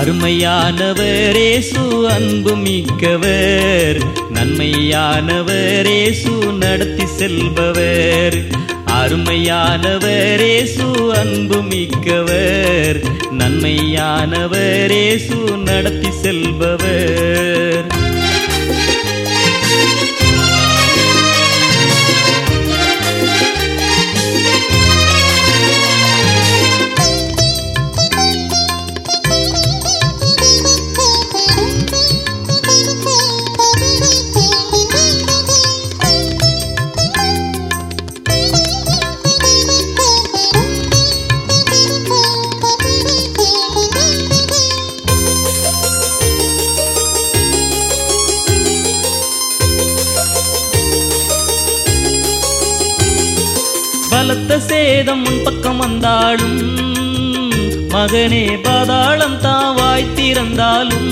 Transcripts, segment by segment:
அருமையானவரேசு அன்பு மிக்கவர். நன்மையானவரேசு நடத்தி செல்பவர். அருமையானவரேசு அன்பு மிக்கவர். நன்மையானவரேசு நடத்தி செல்பவர். பலத்த சேதம் உன் பக்கம் வந்தாலும் மகனே பாதாளம் தான் வாய் திறந்தாலும்.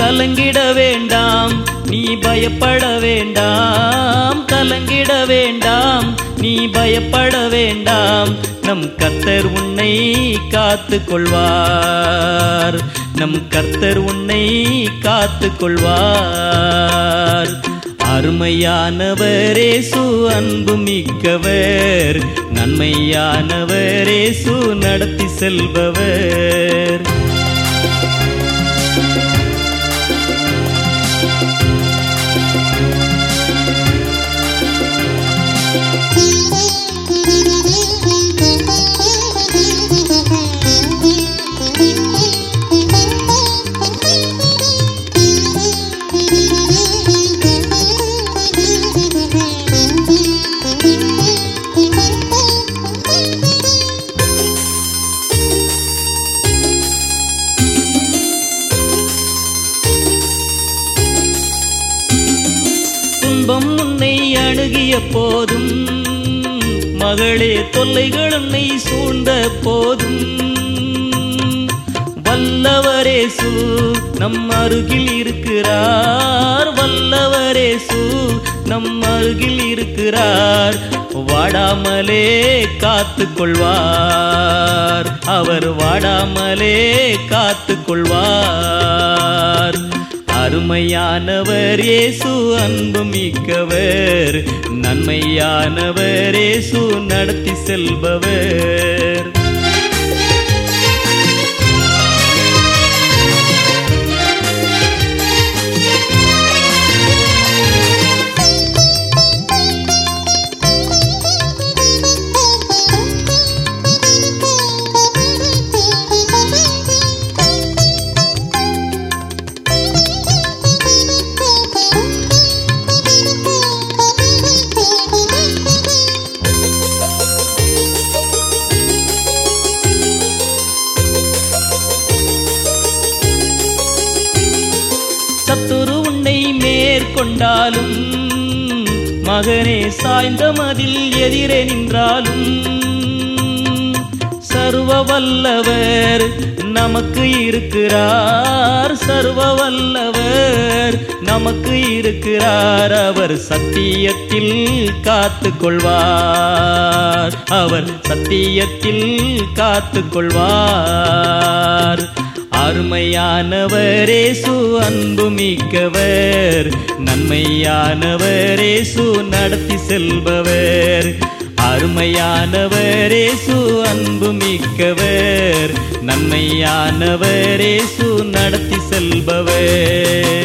கலங்கிட வேண்டாம் நீ பயப்பட வேண்டாம். கலங்கிட வேண்டாம் நீ பயப்பட வேண்டாம். நம் கர்த்தர் உன்னை காத்து கொள்வார் நம் கர்த்தர் உன்னை காத்து கொள்வார் அருமையானவரேசு அன்பு மிக்கவர். நன்மையானவரேசு நடத்தி செல்பவர். துன்பம் உன்னை அணுகிய போதும். மகளே தொல்லைகள் உன்னை சூழ்ந்த போதும். வல்லவரேசு நம் அருகில் இருக்கிறார். வல்லவரேசு நம் அருகில் இருக்கிறார். வாடாமலே காத்து கொள்வார். அவர் வாடாமலே காத்து கொள்வார். அருமையானவர் ஏசு அன்பு மிக்கவர். நன்மையானவர் ஏசு நடத்தி செல்பவர். சத்துரு உன்னை மேற்கொண்டாலும் மகனே சாய்ந்த மதில் எதிரே நின்றாலும் சர்வ வல்லவர் நமக்கு இருக்கிறார் சர்வ வல்லவர் நமக்கு இருக்கிறார். அவர் சத்தியத்தில் காத்து கொள்வார் அவர் சத்தியத்தில் காத்து கொள்வார் அருமையானவரேசு அன்பு மிக்கவர் நன்மையானவரேசு நடத்தி செல்பவர். அருமையானவரேசு அன்பு மிக்கவர் நன்மையானவரேசு நடத்தி செல்பவர்.